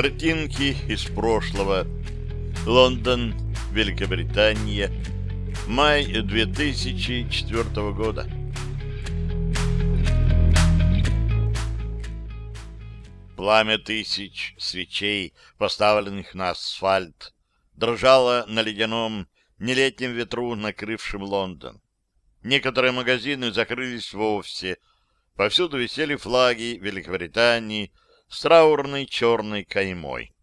Картинки из прошлого. Лондон, Великобритания. Май 2004 года. Пламя тысяч свечей, поставленных на асфальт, дрожало на ледяном, нелетнем ветру, накрывшем Лондон. Некоторые магазины закрылись вовсе. Повсюду висели флаги Великобритании с траурной черной каймой.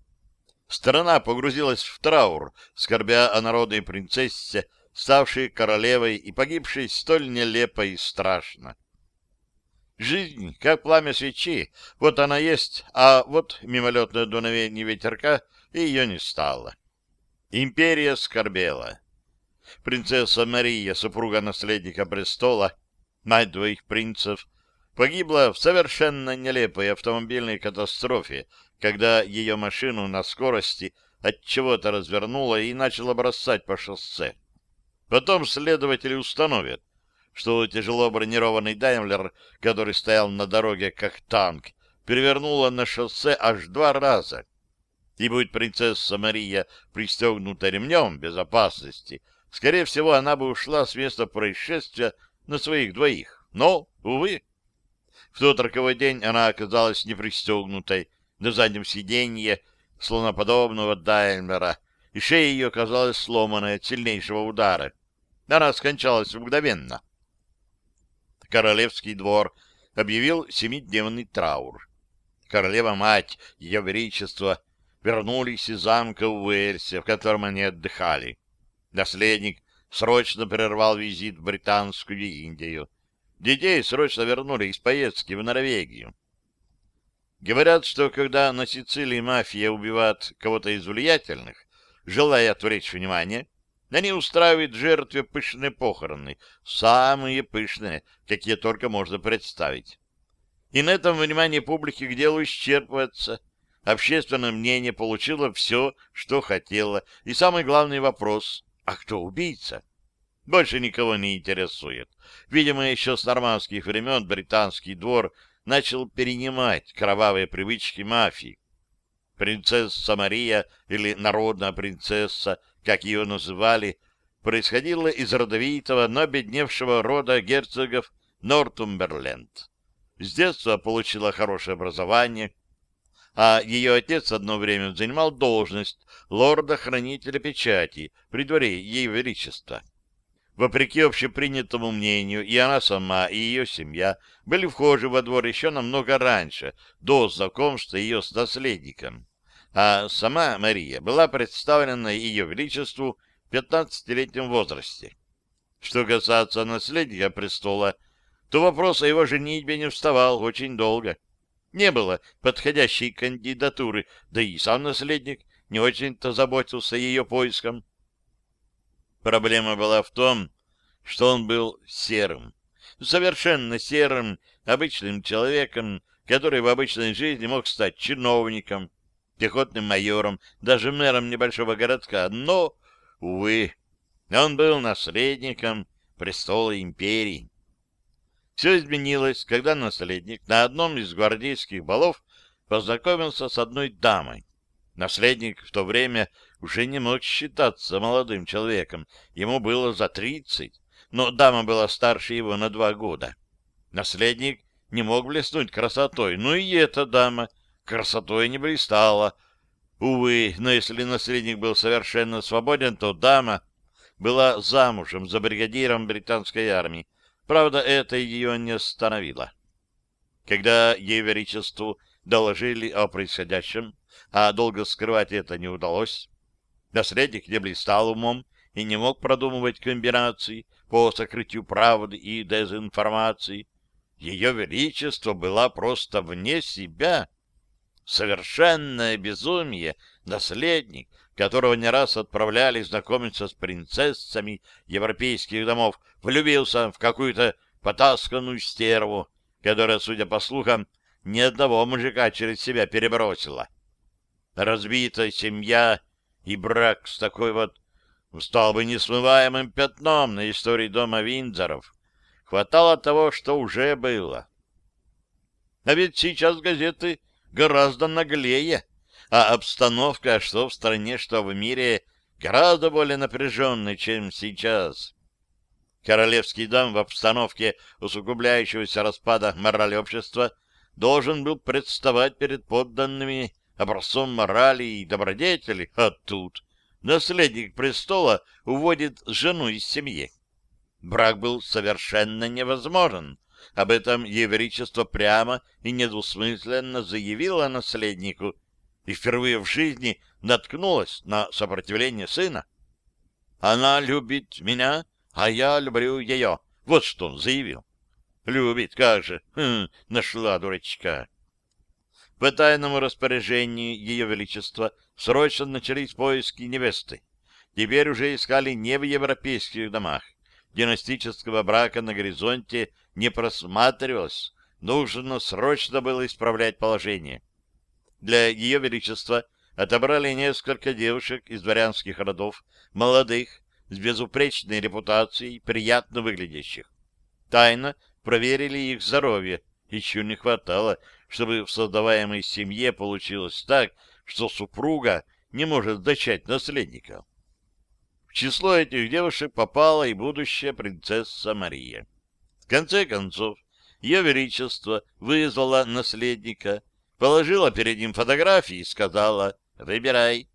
Страна погрузилась в траур, скорбя о народной принцессе, ставшей королевой и погибшей столь нелепо и страшно. Жизнь, как пламя свечи, вот она есть, а вот мимолетное дуновение ветерка, и ее не стало. Империя скорбела. Принцесса Мария, супруга наследника престола, мать двоих принцев, погибла в совершенно нелепой автомобильной катастрофе, когда ее машину на скорости от чего-то развернуло и начало бросать по шоссе. Потом следователи установят, что тяжело бронированный Даймлер, который стоял на дороге как танк, перевернуло на шоссе аж два раза. И будет принцесса Мария пристегнута ремнем безопасности, скорее всего, она бы ушла с места происшествия на своих двоих. Но, увы, в тот роковой день она оказалась непристегнутой на заднем сиденье слоноподобного Даймлера, и шея ее оказалась сломанной от сильнейшего удара. Она скончалась мгновенно королевский двор объявил семидневный траур. Королева-мать, ее величество, вернулись из замка в в котором они отдыхали. Наследник срочно прервал визит в Британскую Индию. Детей срочно вернули из поездки в Норвегию. Говорят, что когда на Сицилии мафия убивает кого-то из влиятельных, желая отвлечь внимание, они устраивают жертве пышные похороны, самые пышные, какие только можно представить. И на этом внимание публики к делу исчерпывается. Общественное мнение получило все, что хотело. И самый главный вопрос — а кто убийца? Больше никого не интересует. Видимо, еще с нормандских времен британский двор начал перенимать кровавые привычки мафии. Принцесса Мария или народная принцесса как ее называли, происходила из родовитого, но обедневшего рода герцогов Нортумберленд. С детства получила хорошее образование, а ее отец одно время занимал должность лорда-хранителя печати при дворе Ее Величества. Вопреки общепринятому мнению, и она сама, и ее семья были вхожи во двор еще намного раньше, до знакомства ее с наследником а сама Мария была представлена Ее Величеству в 15-летнем возрасте. Что касается наследника престола, то вопрос о его женитьбе не вставал очень долго. Не было подходящей кандидатуры, да и сам наследник не очень-то заботился ее поиском. Проблема была в том, что он был серым, совершенно серым, обычным человеком, который в обычной жизни мог стать чиновником, пехотным майором, даже мэром небольшого городка, но, увы, он был наследником престола империи. Все изменилось, когда наследник на одном из гвардейских балов познакомился с одной дамой. Наследник в то время уже не мог считаться молодым человеком, ему было за тридцать, но дама была старше его на два года. Наследник не мог блеснуть красотой, но и эта дама — красотой не блистала. Увы, но если наследник был совершенно свободен, то дама была замужем за бригадиром британской армии. Правда, это ее не остановило. Когда ей величеству доложили о происходящем, а долго скрывать это не удалось, наследник не блистал умом и не мог продумывать комбинации по сокрытию правды и дезинформации. Ее величество была просто вне себя совершенное безумие, наследник, которого не раз отправляли знакомиться с принцессами европейских домов, влюбился в какую-то потасканную стерву, которая, судя по слухам, ни одного мужика через себя перебросила. Разбитая семья и брак с такой вот стал бы несмываемым пятном на истории дома Виндзоров. Хватало того, что уже было. А ведь сейчас газеты гораздо наглее. а обстановка, что в стране, что в мире, гораздо более напряженная, чем сейчас. Королевский дом в обстановке усугубляющегося распада морали общества должен был представать перед подданными образцом морали и добродетели, а тут наследник престола уводит жену из семьи. Брак был совершенно невозможен. Об этом евричество прямо и недвусмысленно заявило наследнику и впервые в жизни наткнулось на сопротивление сына. «Она любит меня, а я люблю ее». Вот что он заявил. «Любит, как же! Хм, нашла дурачка!» По тайному распоряжению Ее Величества срочно начались поиски невесты. Теперь уже искали не в европейских домах. Династического брака на горизонте не просматривалось. Нужно срочно было исправлять положение. Для Ее Величества отобрали несколько девушек из дворянских родов, молодых, с безупречной репутацией, приятно выглядящих. Тайно проверили их здоровье. Еще не хватало, чтобы в создаваемой семье получилось так, что супруга не может зачать наследника. В число этих девушек попала и будущая принцесса Мария. В конце концов, ее величество вызвала наследника, положила перед ним фотографии и сказала «Выбирай».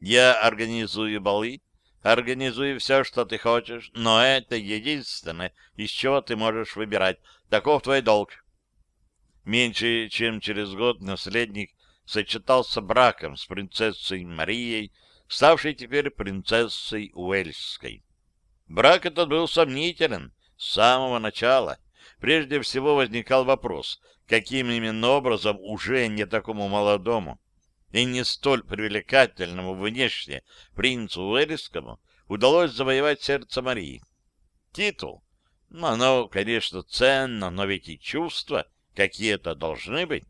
Я организую балы, организую все, что ты хочешь, но это единственное, из чего ты можешь выбирать. Таков твой долг. Меньше чем через год наследник сочетался браком с принцессой Марией, ставшей теперь принцессой Уэльской. Брак этот был сомнителен с самого начала. Прежде всего возникал вопрос, каким именно образом уже не такому молодому и не столь привлекательному внешне принцу Уэльскому удалось завоевать сердце Марии. Титул. Ну, оно, конечно, ценно, но ведь и чувства какие-то должны быть.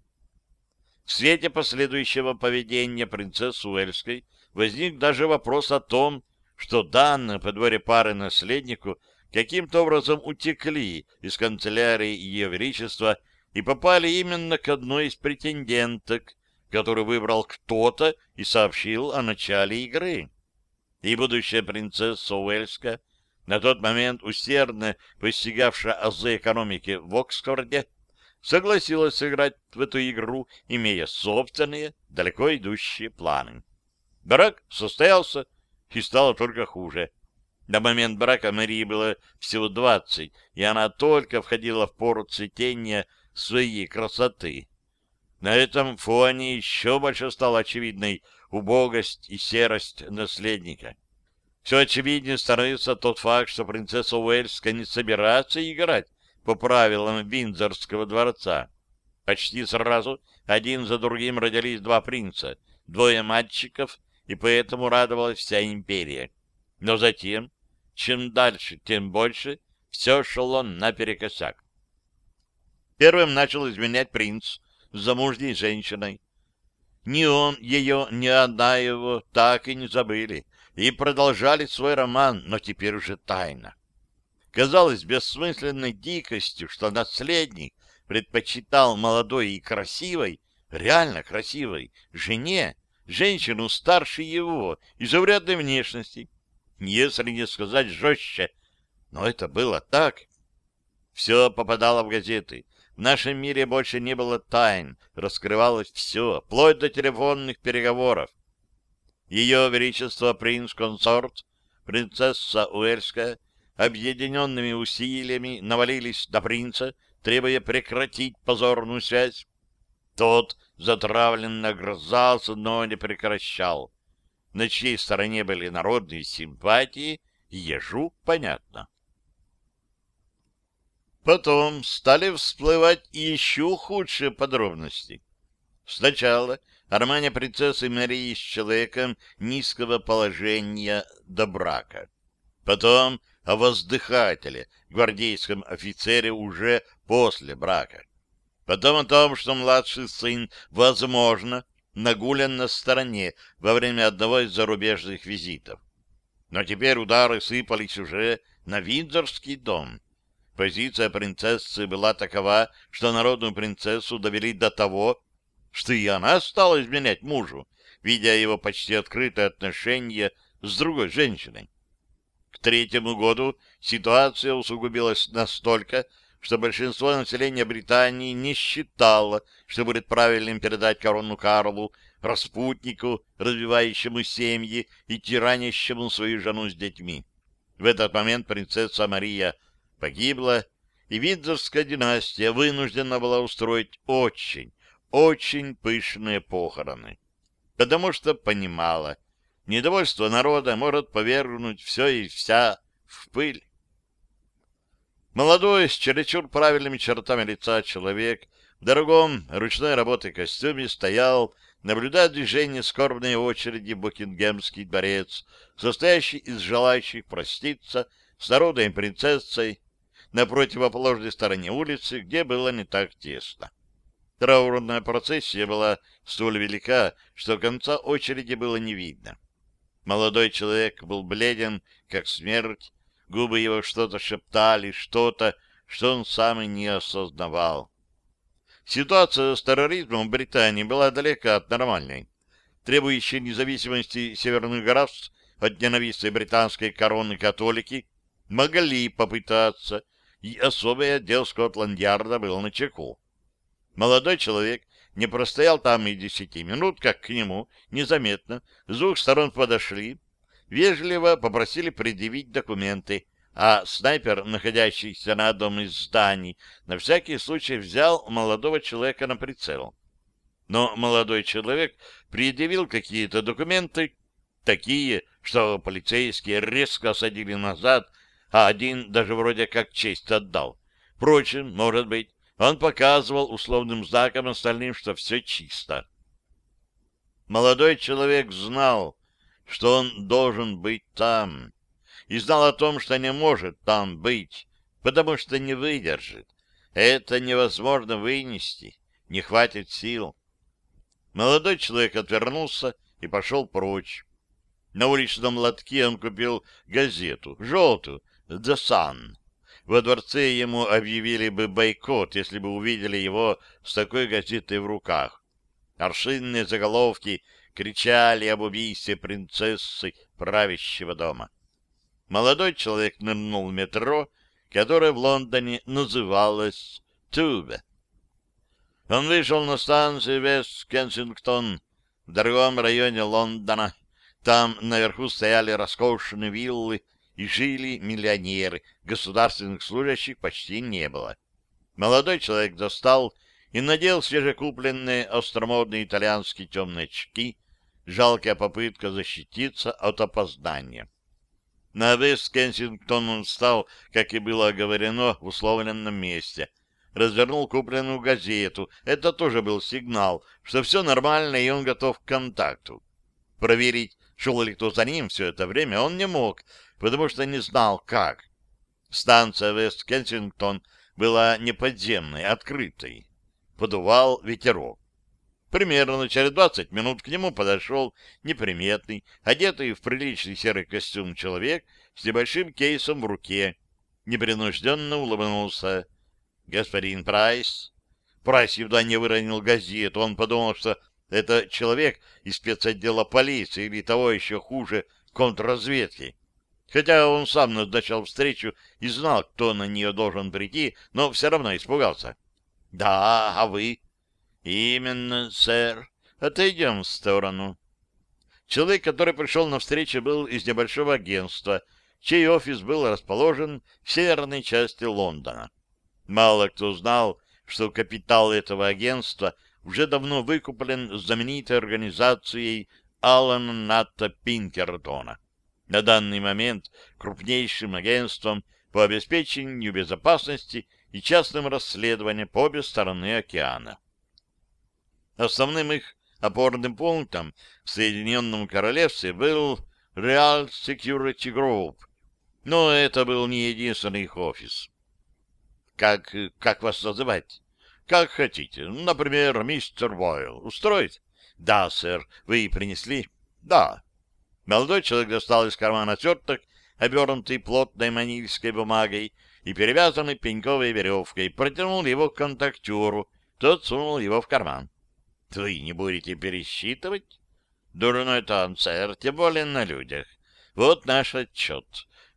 В свете последующего поведения принцессы Уэльской возник даже вопрос о том, что данные по дворе пары наследнику каким-то образом утекли из канцелярии Ее Величества и попали именно к одной из претенденток, которую выбрал кто-то и сообщил о начале игры. И будущая принцесса Уэльска, на тот момент усердно постигавшая азы экономики в Оксфорде, согласилась сыграть в эту игру, имея собственные, далеко идущие планы. Брак состоялся, и стало только хуже. До момента брака Марии было всего двадцать, и она только входила в пору цветения своей красоты. На этом фоне еще больше стала очевидной убогость и серость наследника. Все очевиднее становится тот факт, что принцесса Уэльская не собирается играть по правилам Виндзорского дворца. Почти сразу один за другим родились два принца, двое мальчиков, и поэтому радовалась вся империя. Но затем, чем дальше, тем больше, все шло наперекосяк. Первым начал изменять принц с замужней женщиной. Ни он ее, ни она его так и не забыли, и продолжали свой роман, но теперь уже тайно казалось бессмысленной дикостью, что наследник предпочитал молодой и красивой, реально красивой, жене, женщину старше его и заурядной внешности, если не сказать жестче. Но это было так. Все попадало в газеты. В нашем мире больше не было тайн, раскрывалось все, вплоть до телефонных переговоров. Ее Величество принц-консорт, принцесса Уэльская, объединенными усилиями навалились на принца, требуя прекратить позорную связь. Тот затравленно огрызался, но не прекращал. На чьей стороне были народные симпатии, ежу понятно. Потом стали всплывать еще худшие подробности. Сначала романе принцессы Марии с человеком низкого положения до брака. Потом о воздыхателе, гвардейском офицере уже после брака. Потом о том, что младший сын, возможно, нагулен на стороне во время одного из зарубежных визитов. Но теперь удары сыпались уже на Виндзорский дом. Позиция принцессы была такова, что народную принцессу довели до того, что и она стала изменять мужу, видя его почти открытое отношение с другой женщиной. К третьему году ситуация усугубилась настолько, что большинство населения Британии не считало, что будет правильным передать корону Карлу, распутнику, развивающему семьи и тиранящему свою жену с детьми. В этот момент принцесса Мария погибла, и Виндзорская династия вынуждена была устроить очень, очень пышные похороны, потому что понимала, недовольство народа может повергнуть все и вся в пыль. Молодой, с чересчур правильными чертами лица человек в дорогом ручной работы костюме стоял, наблюдая движение скорбной очереди Букингемский дворец, состоящий из желающих проститься с народом и принцессой на противоположной стороне улицы, где было не так тесно. Траурная процессия была столь велика, что конца очереди было не видно. Молодой человек был бледен, как смерть, губы его что-то шептали, что-то, что он сам и не осознавал. Ситуация с терроризмом в Британии была далека от нормальной. Требующие независимости северных графств от ненавистной британской короны католики могли попытаться и особый отдел Скотланд-Ярда был на чеку. Молодой человек не простоял там и десяти минут, как к нему незаметно с двух сторон подошли, вежливо попросили предъявить документы, а снайпер, находящийся на одном из зданий, на всякий случай взял молодого человека на прицел. Но молодой человек предъявил какие-то документы, такие, что полицейские резко осадили назад, а один даже вроде как честь отдал. Впрочем, может быть, он показывал условным знаком остальным, что все чисто. Молодой человек знал, что он должен быть там, и знал о том, что не может там быть, потому что не выдержит. Это невозможно вынести, не хватит сил. Молодой человек отвернулся и пошел прочь. На уличном лотке он купил газету, желтую, The Sun. Во дворце ему объявили бы бойкот, если бы увидели его с такой газетой в руках. Аршинные заголовки кричали об убийстве принцессы правящего дома. Молодой человек нырнул в метро, которое в Лондоне называлось Тубе. Он вышел на станцию Вест-Кенсингтон в дорогом районе Лондона. Там наверху стояли роскошные виллы и жили миллионеры, государственных служащих почти не было. Молодой человек достал и надел свежекупленные остромодные итальянские темные очки, жалкая попытка защититься от опоздания. На вест Кенсингтон он встал, как и было оговорено, в условленном месте. Развернул купленную газету. Это тоже был сигнал, что все нормально, и он готов к контакту. Проверить, шел ли кто за ним все это время, он не мог, потому что не знал, как. Станция Вест-Кенсингтон была не подземной, открытой. Подувал ветерок. Примерно через двадцать минут к нему подошел неприметный, одетый в приличный серый костюм человек с небольшим кейсом в руке. Непринужденно улыбнулся. «Господин Прайс?» Прайс едва не выронил газету. Он подумал, что это человек из спецотдела полиции или того еще хуже контрразведки. Хотя он сам назначал встречу и знал, кто на нее должен прийти, но все равно испугался. — Да, а вы? — Именно, сэр. Отойдем в сторону. Человек, который пришел на встречу, был из небольшого агентства, чей офис был расположен в северной части Лондона. Мало кто знал, что капитал этого агентства уже давно выкуплен знаменитой организацией Алана Натта Пинкертона на данный момент крупнейшим агентством по обеспечению безопасности и частным расследованиям по обе стороны океана. Основным их опорным пунктом в Соединенном Королевстве был Real Security Group, но это был не единственный их офис. Как, как вас называть? Как хотите. Например, мистер Бойл. Устроить? Да, сэр. Вы принесли? Да. Молодой человек достал из кармана сверток, обернутый плотной манильской бумагой и перевязанный пеньковой веревкой, протянул его к контактеру, тот сунул его в карман. Вы не будете пересчитывать? Дурной тон, сэр, тем более на людях. Вот наш отчет.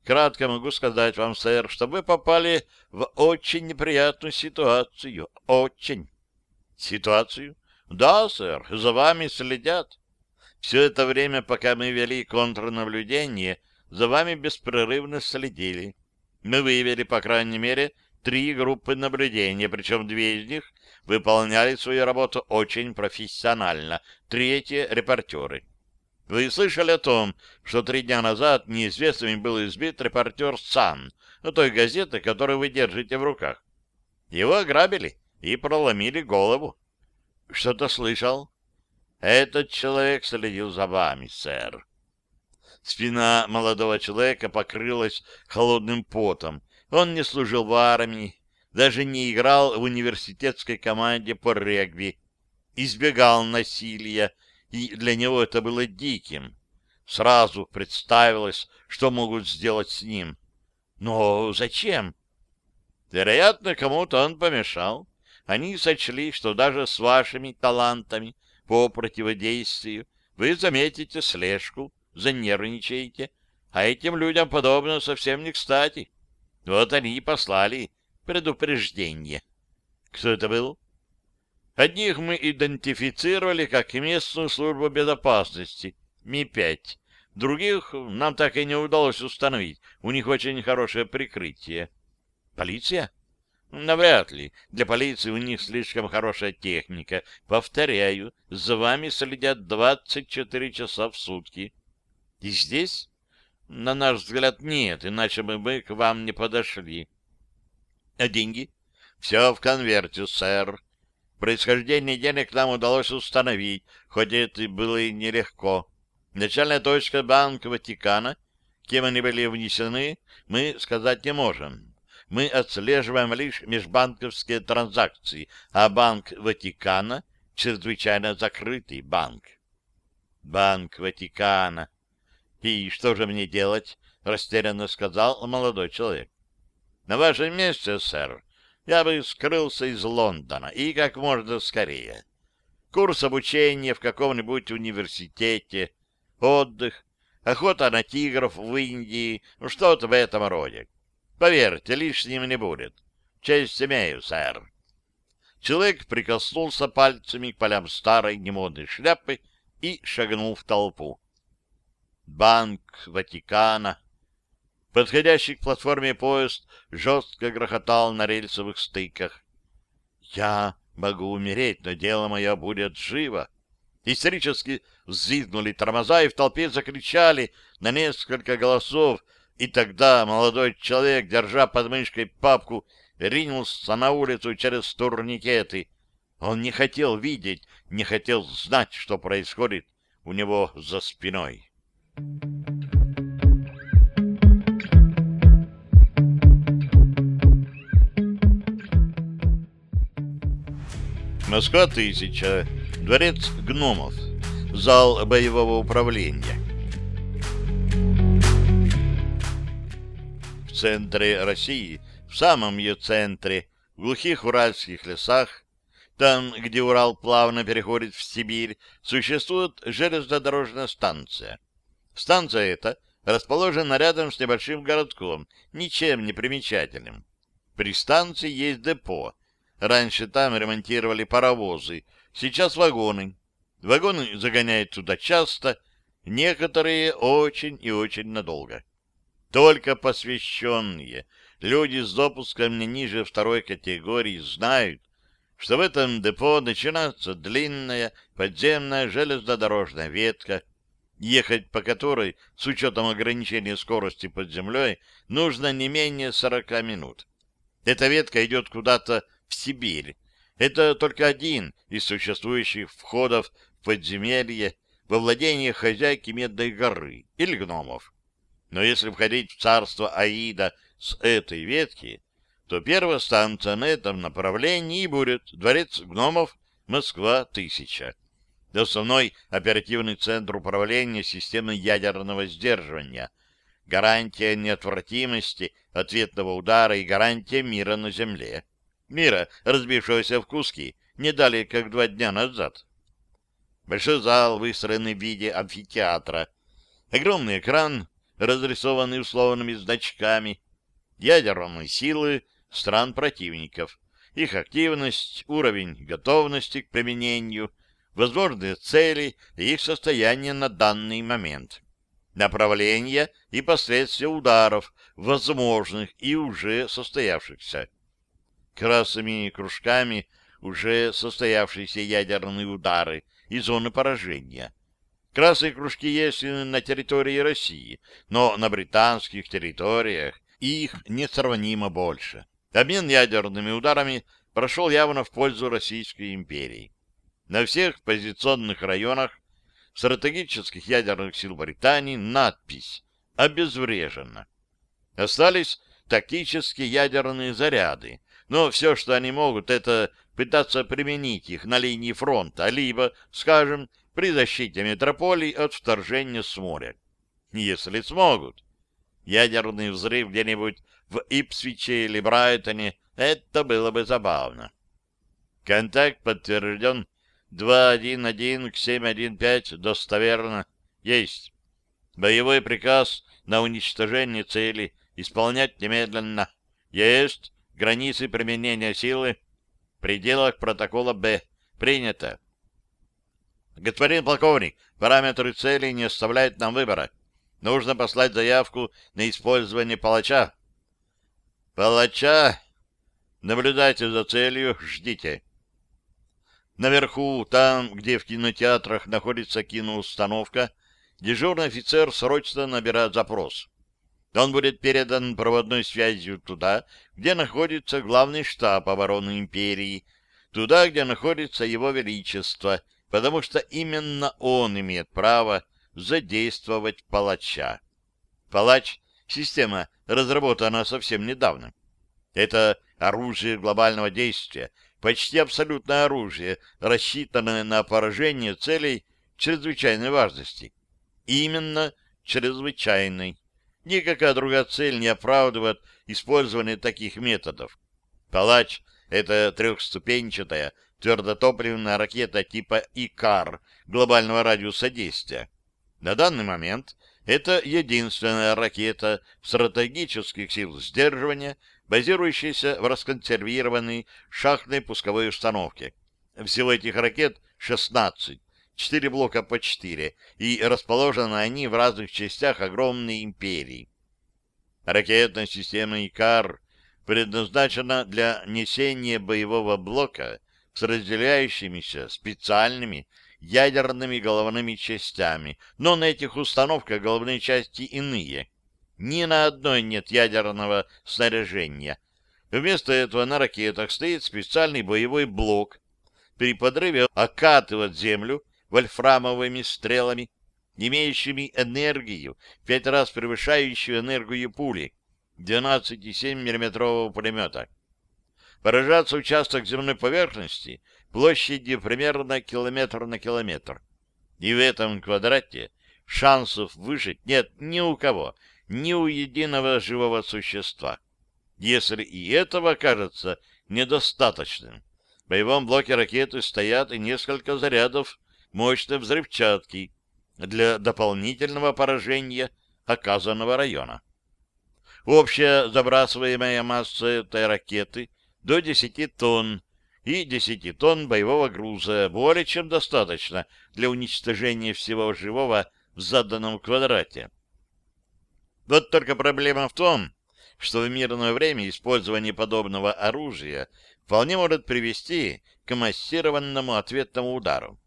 Кратко могу сказать вам, сэр, что вы попали в очень неприятную ситуацию. Очень. Ситуацию? Да, сэр, за вами следят. Все это время, пока мы вели контрнаблюдение, за вами беспрерывно следили. Мы выявили, по крайней мере, три группы наблюдения, причем две из них выполняли свою работу очень профессионально, третьи — репортеры. Вы слышали о том, что три дня назад неизвестными был избит репортер «Сан», ну, той газеты, которую вы держите в руках? Его ограбили и проломили голову. Что-то слышал? Этот человек следил за вами, сэр. Спина молодого человека покрылась холодным потом. Он не служил в армии, даже не играл в университетской команде по регби, избегал насилия, и для него это было диким. Сразу представилось, что могут сделать с ним. Но зачем? Вероятно, кому-то он помешал. Они сочли, что даже с вашими талантами по противодействию вы заметите слежку, занервничаете, а этим людям подобно совсем не кстати. Вот они и послали предупреждение. Кто это был? Одних мы идентифицировали как местную службу безопасности, Ми-5. Других нам так и не удалось установить. У них очень хорошее прикрытие. Полиция? Навряд ли. Для полиции у них слишком хорошая техника. Повторяю, за вами следят 24 часа в сутки. И здесь? На наш взгляд, нет, иначе бы мы к вам не подошли. А деньги? Все в конверте, сэр. Происхождение денег нам удалось установить, хоть это было и нелегко. Начальная точка Банк Ватикана, кем они были внесены, мы сказать не можем. Мы отслеживаем лишь межбанковские транзакции, а Банк Ватикана — чрезвычайно закрытый банк. Банк Ватикана. И что же мне делать? — растерянно сказал молодой человек. — На вашем месте, сэр, я бы скрылся из Лондона и как можно скорее. Курс обучения в каком-нибудь университете, отдых, охота на тигров в Индии, ну что-то в этом роде. Поверьте, лишним не будет. Честь имею, сэр. Человек прикоснулся пальцами к полям старой немодной шляпы и шагнул в толпу. Банк Ватикана. Подходящий к платформе поезд жестко грохотал на рельсовых стыках. «Я могу умереть, но дело мое будет живо!» Истерически взвизгнули тормоза, и в толпе закричали на несколько голосов, и тогда молодой человек, держа под мышкой папку, ринулся на улицу через турникеты. Он не хотел видеть, не хотел знать, что происходит у него за спиной. Москва-1000. Дворец гномов. Зал боевого управления. В центре России, в самом ее центре, в глухих уральских лесах, там, где Урал плавно переходит в Сибирь, существует железнодорожная станция. Станция эта расположена рядом с небольшим городком, ничем не примечательным. При станции есть депо. Раньше там ремонтировали паровозы, сейчас вагоны. Вагоны загоняют туда часто, некоторые очень и очень надолго. Только посвященные, люди с допуском не ниже второй категории знают, что в этом депо начинается длинная подземная железнодорожная ветка, ехать по которой, с учетом ограничения скорости под землей, нужно не менее 40 минут. Эта ветка идет куда-то в Сибирь. Это только один из существующих входов в подземелье во владение хозяйки Медной горы или гномов. Но если входить в царство Аида с этой ветки, то первая станция на этом направлении будет дворец гномов Москва-1000 основной оперативный центр управления системой ядерного сдерживания, гарантия неотвратимости ответного удара и гарантия мира на Земле. Мира, разбившегося в куски, не далее, как два дня назад. Большой зал, выстроенный в виде амфитеатра. Огромный экран, разрисованный условными значками. Ядерные силы стран противников. Их активность, уровень готовности к применению, возможные цели и их состояние на данный момент. Направления и последствия ударов, возможных и уже состоявшихся. Красными кружками уже состоявшиеся ядерные удары и зоны поражения. Красные кружки есть на территории России, но на британских территориях их несравнимо больше. Обмен ядерными ударами прошел явно в пользу Российской империи. На всех позиционных районах стратегических ядерных сил Британии надпись «Обезврежено». Остались тактические ядерные заряды, но все, что они могут, это пытаться применить их на линии фронта, либо, скажем, при защите метрополий от вторжения с моря. Если смогут. Ядерный взрыв где-нибудь в Ипсвиче или Брайтоне, это было бы забавно. Контакт подтвержден 211 к 715 достоверно. Есть. Боевой приказ на уничтожение цели исполнять немедленно. Есть. Границы применения силы в пределах протокола Б. Принято. Господин полковник, параметры цели не оставляют нам выбора. Нужно послать заявку на использование палача. Палача? Наблюдайте за целью, ждите. Наверху, там, где в кинотеатрах находится киноустановка, дежурный офицер срочно набирает запрос. Он будет передан проводной связью туда, где находится главный штаб обороны империи, туда, где находится его величество, потому что именно он имеет право задействовать палача. Палач — система, разработана совсем недавно. Это оружие глобального действия, почти абсолютное оружие, рассчитанное на поражение целей чрезвычайной важности. Именно чрезвычайной. Никакая другая цель не оправдывает использование таких методов. Палач — это трехступенчатая твердотопливная ракета типа ИКАР глобального радиуса действия. На данный момент это единственная ракета стратегических сил сдерживания, базирующаяся в расконсервированной шахтной пусковой установке. Всего этих ракет 16, четыре блока по четыре, и расположены они в разных частях огромной империи. Ракетная система ИКАР предназначена для несения боевого блока с разделяющимися специальными ядерными головными частями, но на этих установках головные части иные. Ни на одной нет ядерного снаряжения. Вместо этого на ракетах стоит специальный боевой блок. При подрыве окатывает землю вольфрамовыми стрелами, имеющими энергию, пять раз превышающую энергию пули 12,7 мм пулемета. Поражаться участок земной поверхности площадью примерно километр на километр. И в этом квадрате шансов выжить нет ни у кого, ни у единого живого существа. Если и этого окажется недостаточным, в боевом блоке ракеты стоят и несколько зарядов мощной взрывчатки для дополнительного поражения оказанного района. Общая забрасываемая масса этой ракеты до 10 тонн и 10 тонн боевого груза более чем достаточно для уничтожения всего живого в заданном квадрате. Вот только проблема в том, что в мирное время использование подобного оружия вполне может привести к массированному ответному удару.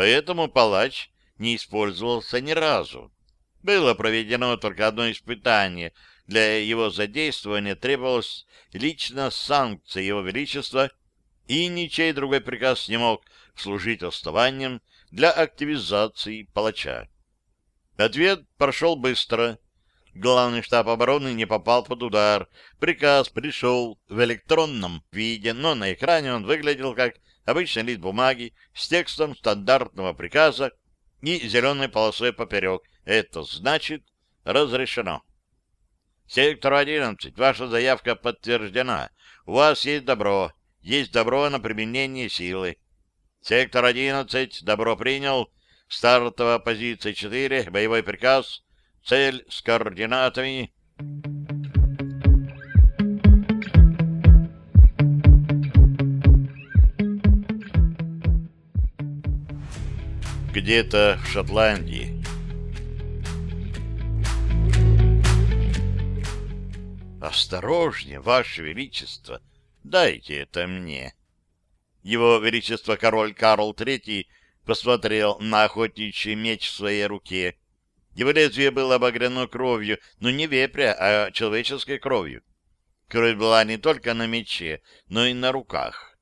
Поэтому палач не использовался ни разу. Было проведено только одно испытание. Для его задействования требовалась лично санкция Его Величества, и ничей другой приказ не мог служить основанием для активизации палача. Ответ прошел быстро. Главный штаб обороны не попал под удар. Приказ пришел в электронном виде, но на экране он выглядел как обычный лист бумаги с текстом стандартного приказа и зеленой полосой поперек. Это значит разрешено. Сектор 11, ваша заявка подтверждена. У вас есть добро. Есть добро на применение силы. Сектор 11, добро принял. Стартовая позиция 4, боевой приказ. Цель с координатами. Где-то в Шотландии. «Осторожнее, Ваше Величество! Дайте это мне!» Его Величество король Карл III посмотрел на охотничий меч в своей руке. Его лезвие было обогрено кровью, но не вепря, а человеческой кровью. Кровь была не только на мече, но и на руках.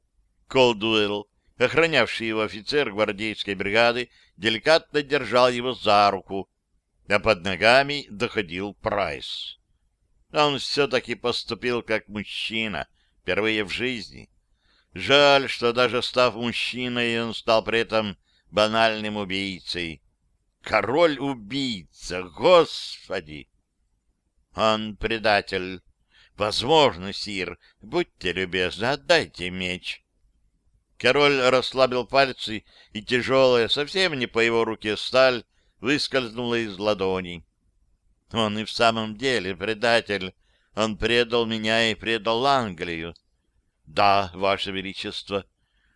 Колдуэлл, охранявший его офицер гвардейской бригады, деликатно держал его за руку, а под ногами доходил Прайс. Он все-таки поступил как мужчина, впервые в жизни. Жаль, что даже став мужчиной, он стал при этом банальным убийцей. Король-убийца, господи! Он предатель. Возможно, сир, будьте любезны, отдайте меч. Король расслабил пальцы, и тяжелая, совсем не по его руке сталь, выскользнула из ладони. Он и в самом деле предатель. Он предал меня и предал Англию. Да, Ваше Величество.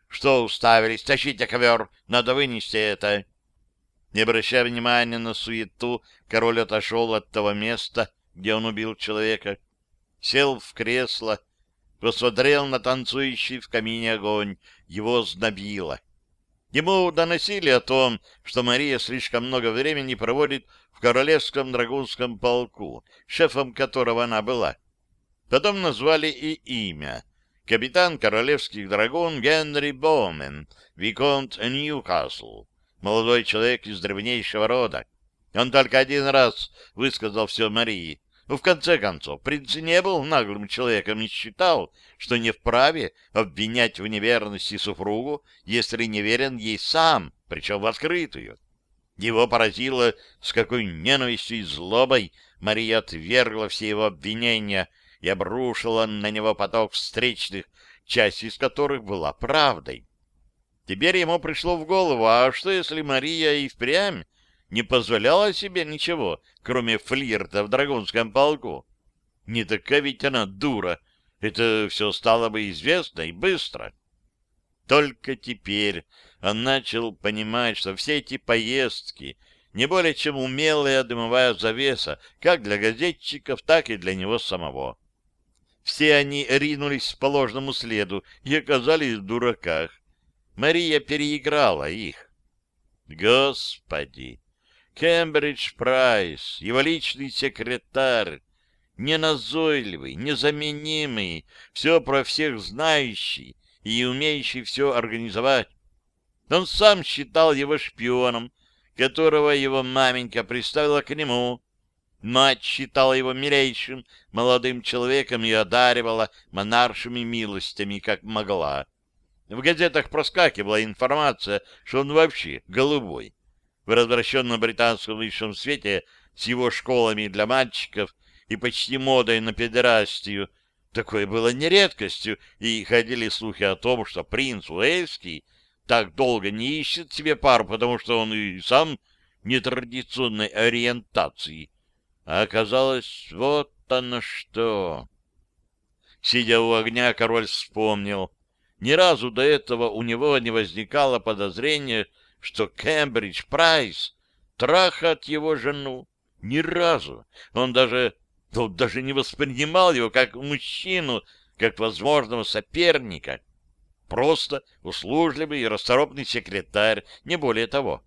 Что уставились? Тащите ковер, надо вынести это. Не обращая внимания на суету, король отошел от того места, где он убил человека, сел в кресло, посмотрел на танцующий в камине огонь, его знобило. Ему доносили о том, что Мария слишком много времени проводит в Королевском драгунском полку, шефом которого она была. Потом назвали и имя. Капитан королевских драгун Генри Боумен, Виконт Ньюкасл молодой человек из древнейшего рода. Он только один раз высказал все Марии. Но в конце концов, принц не был наглым человеком и считал, что не вправе обвинять в неверности супругу, если не верен ей сам, причем в открытую. Его поразило, с какой ненавистью и злобой Мария отвергла все его обвинения и обрушила на него поток встречных, часть из которых была правдой. Теперь ему пришло в голову, а что если Мария и впрямь не позволяла себе ничего, кроме флирта в Драгунском полку? Не такая ведь она дура. Это все стало бы известно и быстро. Только теперь он начал понимать, что все эти поездки не более чем умелая дымовая завеса, как для газетчиков, так и для него самого. Все они ринулись по ложному следу и оказались в дураках. Мария переиграла их. Господи! Кембридж Прайс, его личный секретарь, неназойливый, незаменимый, все про всех знающий и умеющий все организовать. Он сам считал его шпионом, которого его маменька приставила к нему. Мать считала его милейшим молодым человеком и одаривала монаршими милостями, как могла. В газетах проскакивала информация, что он вообще голубой. В развращенном британском высшем свете с его школами для мальчиков и почти модой на педерастию такое было не редкостью, и ходили слухи о том, что принц Уэльский так долго не ищет себе пару, потому что он и сам нетрадиционной ориентации. А оказалось, вот оно что. Сидя у огня, король вспомнил, ни разу до этого у него не возникало подозрения, что Кембридж Прайс трахает его жену. Ни разу. Он даже, он даже не воспринимал его как мужчину, как возможного соперника. Просто услужливый и расторопный секретарь, не более того.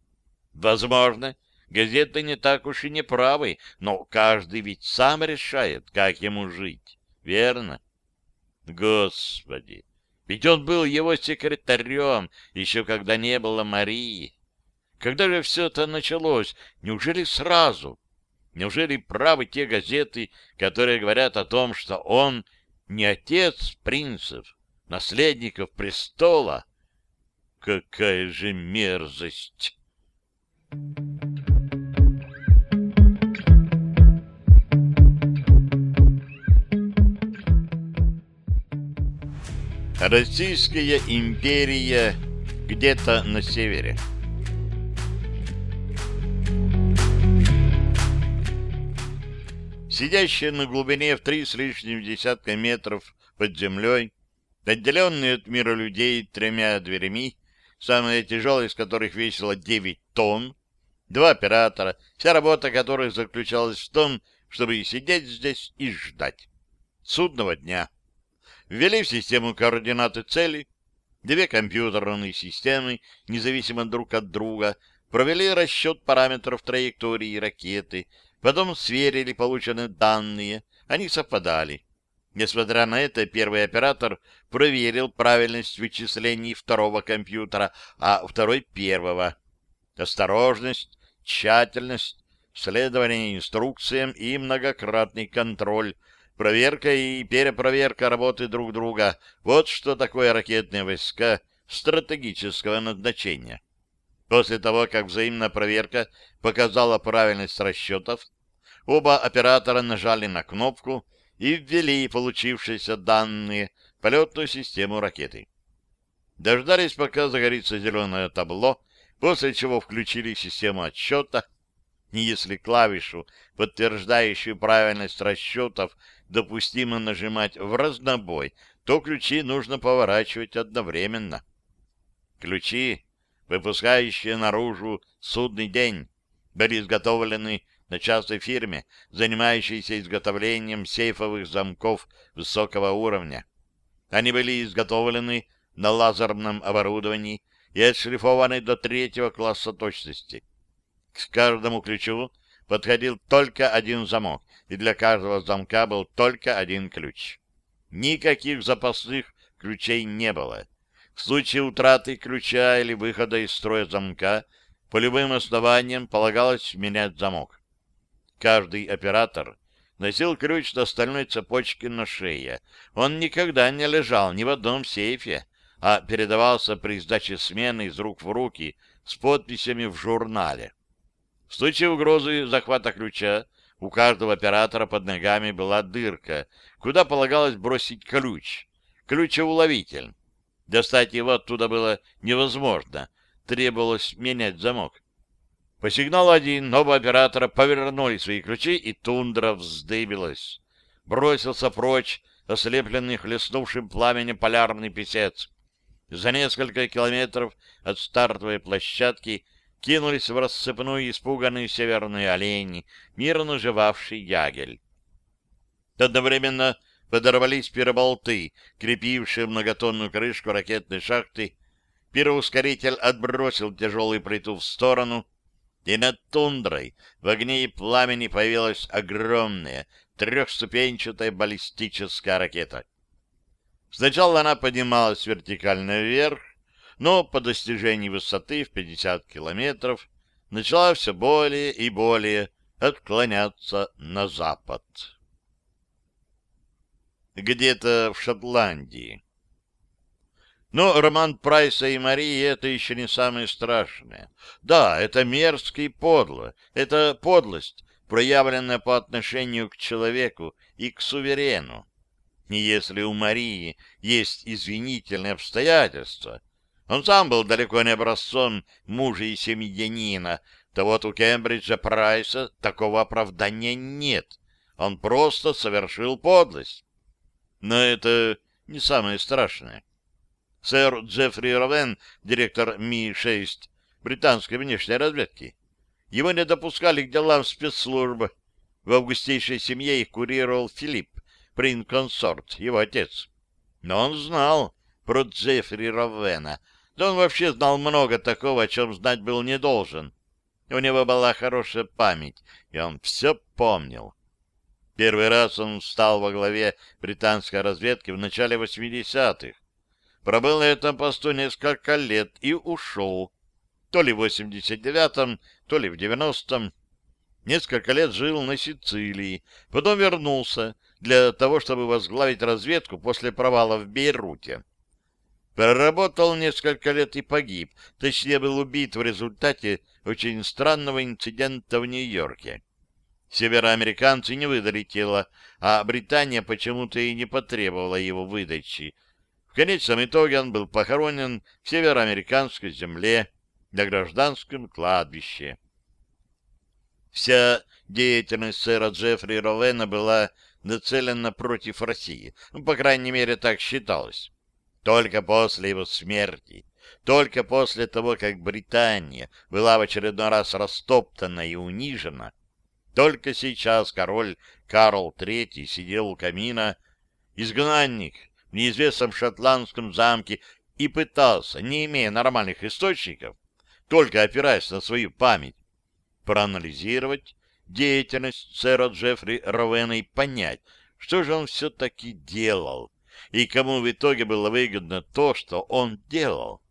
Возможно, газеты не так уж и не правы, но каждый ведь сам решает, как ему жить. Верно? Господи! Ведь он был его секретарем, еще когда не было Марии. Когда же все это началось? Неужели сразу? Неужели правы те газеты, которые говорят о том, что он не отец принцев, наследников престола? Какая же мерзость! Российская империя где-то на севере. Сидящие на глубине в три с лишним десятка метров под землей, отделенные от мира людей тремя дверями, самая тяжелая из которых весила 9 тонн, два оператора, вся работа которых заключалась в том, чтобы сидеть здесь и ждать. Судного дня. Ввели в систему координаты цели, две компьютерные системы, независимо друг от друга, провели расчет параметров траектории ракеты, потом сверили полученные данные, они совпадали. Несмотря на это, первый оператор проверил правильность вычислений второго компьютера, а второй — первого. Осторожность, тщательность, следование инструкциям и многократный контроль, проверка и перепроверка работы друг друга — вот что такое ракетные войска стратегического назначения. После того, как взаимная проверка показала правильность расчетов, оба оператора нажали на кнопку и ввели получившиеся данные в полетную систему ракеты. Дождались, пока загорится зеленое табло, после чего включили систему отсчета, если клавишу, подтверждающую правильность расчетов, допустимо нажимать в разнобой, то ключи нужно поворачивать одновременно. Ключи, выпускающие наружу судный день, были изготовлены на частной фирме, занимающейся изготовлением сейфовых замков высокого уровня. Они были изготовлены на лазерном оборудовании и отшлифованы до третьего класса точности. К каждому ключу подходил только один замок, и для каждого замка был только один ключ. Никаких запасных ключей не было. В случае утраты ключа или выхода из строя замка по любым основаниям полагалось менять замок. Каждый оператор носил ключ до стальной цепочки на шее. Он никогда не лежал ни в одном сейфе, а передавался при сдаче смены из рук в руки с подписями в журнале. В случае угрозы захвата ключа у каждого оператора под ногами была дырка, куда полагалось бросить ключ, ключеуловитель. Достать его оттуда было невозможно, требовалось менять замок. По сигналу один оба оператора повернули свои ключи, и тундра вздыбилась. Бросился прочь ослепленный хлестнувшим пламенем полярный писец. За несколько километров от стартовой площадки кинулись в рассыпную испуганные северные олени, мирно жевавший ягель. Одновременно подорвались пироболты, крепившие многотонную крышку ракетной шахты. Пироускоритель отбросил тяжелый притул в сторону, и над тундрой в огне и пламени появилась огромная трехступенчатая баллистическая ракета. Сначала она поднималась вертикально вверх, но по достижении высоты в 50 километров начала все более и более отклоняться на запад. Где-то в Шотландии. Но роман Прайса и Марии — это еще не самое страшное. Да, это мерзко и подло. Это подлость, проявленная по отношению к человеку и к суверену. И если у Марии есть извинительные обстоятельства, он сам был далеко не образцом мужа и семьянина, то вот у Кембриджа Прайса такого оправдания нет. Он просто совершил подлость. Но это не самое страшное. Сэр Джеффри Ровен, директор Ми-6 британской внешней разведки. Его не допускали к делам спецслужбы. В августейшей семье их курировал Филипп, принц-консорт, его отец. Но он знал про Джеффри Ровена. Да он вообще знал много такого, о чем знать был не должен. У него была хорошая память, и он все помнил. Первый раз он встал во главе британской разведки в начале 80-х. Пробыл на этом посту несколько лет и ушел. То ли в 89-м, то ли в 90-м. Несколько лет жил на Сицилии, потом вернулся для того, чтобы возглавить разведку после провала в Бейруте. Проработал несколько лет и погиб, точнее был убит в результате очень странного инцидента в Нью-Йорке. Североамериканцы не выдали тело, а Британия почему-то и не потребовала его выдачи, В конечном итоге он был похоронен в североамериканской земле на гражданском кладбище. Вся деятельность сэра Джеффри Ровена была нацелена против России. Ну, по крайней мере, так считалось. Только после его смерти, только после того, как Британия была в очередной раз растоптана и унижена, только сейчас король Карл III сидел у камина, изгнанник в неизвестном шотландском замке и пытался, не имея нормальных источников, только опираясь на свою память, проанализировать деятельность сэра Джеффри Ровена и понять, что же он все-таки делал, и кому в итоге было выгодно то, что он делал.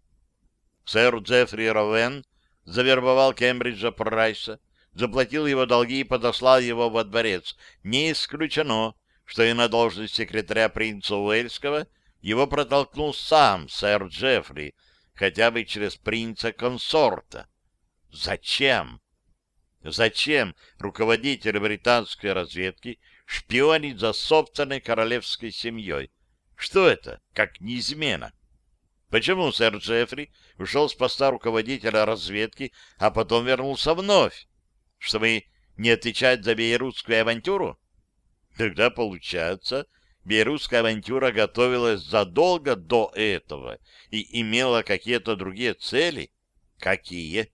Сэр Джеффри Ровен завербовал Кембриджа Прайса, заплатил его долги и подослал его во дворец. Не исключено, что и на должность секретаря принца Уэльского его протолкнул сам сэр Джеффри, хотя бы через принца-консорта. Зачем? Зачем руководитель британской разведки шпионить за собственной королевской семьей? Что это, как не измена? Почему сэр Джеффри ушел с поста руководителя разведки, а потом вернулся вновь? Чтобы не отвечать за бейрутскую авантюру? Тогда, получается, бейрутская авантюра готовилась задолго до этого и имела какие-то другие цели. Какие?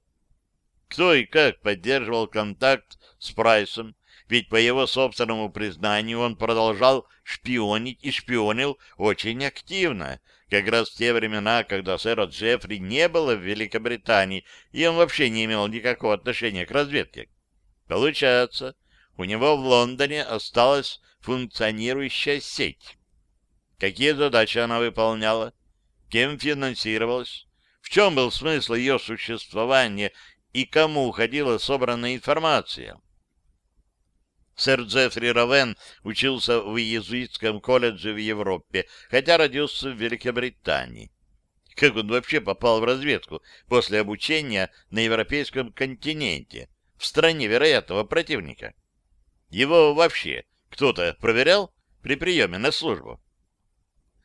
Кто и как поддерживал контакт с Прайсом, ведь по его собственному признанию он продолжал шпионить и шпионил очень активно, как раз в те времена, когда сэра Джеффри не было в Великобритании, и он вообще не имел никакого отношения к разведке. Получается, у него в Лондоне осталась функционирующая сеть. Какие задачи она выполняла? Кем финансировалась? В чем был смысл ее существования и кому уходила собранная информация. Сэр Джеффри Равен учился в иезуитском колледже в Европе, хотя родился в Великобритании. Как он вообще попал в разведку после обучения на европейском континенте, в стране вероятного противника? Его вообще кто-то проверял при приеме на службу?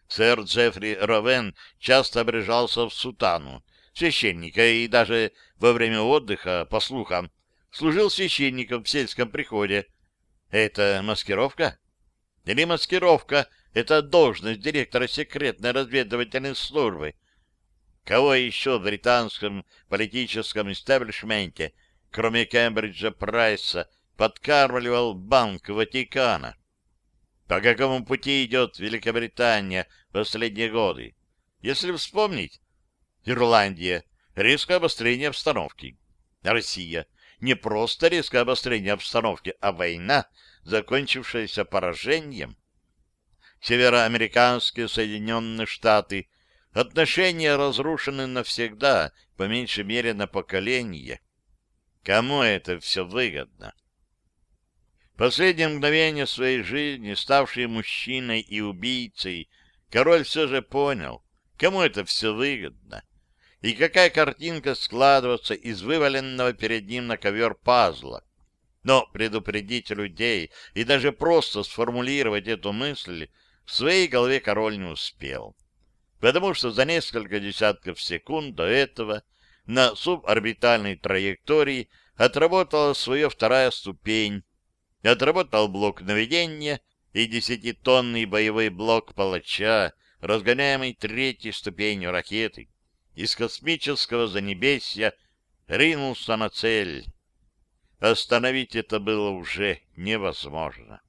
Сэр Джеффри Равен часто обрежался в сутану, священника и даже во время отдыха, по слухам, служил священником в сельском приходе. Это маскировка? Или маскировка — это должность директора секретной разведывательной службы? Кого еще в британском политическом истеблишменте, кроме Кембриджа Прайса, подкармливал Банк Ватикана? По какому пути идет Великобритания в последние годы? Если вспомнить, Ирландия. Резкое обострение обстановки. Россия. Не просто резкое обострение обстановки, а война, закончившаяся поражением. Североамериканские Соединенные Штаты. Отношения разрушены навсегда, по меньшей мере на поколение. Кому это все выгодно? Последнее мгновение своей жизни, ставший мужчиной и убийцей, король все же понял, кому это все выгодно и какая картинка складывается из вываленного перед ним на ковер пазла. Но предупредить людей и даже просто сформулировать эту мысль в своей голове король не успел. Потому что за несколько десятков секунд до этого на суборбитальной траектории отработала свою вторая ступень, отработал блок наведения и десятитонный боевой блок палача, разгоняемый третьей ступенью ракеты из космического занебесья ринулся на цель. Остановить это было уже невозможно.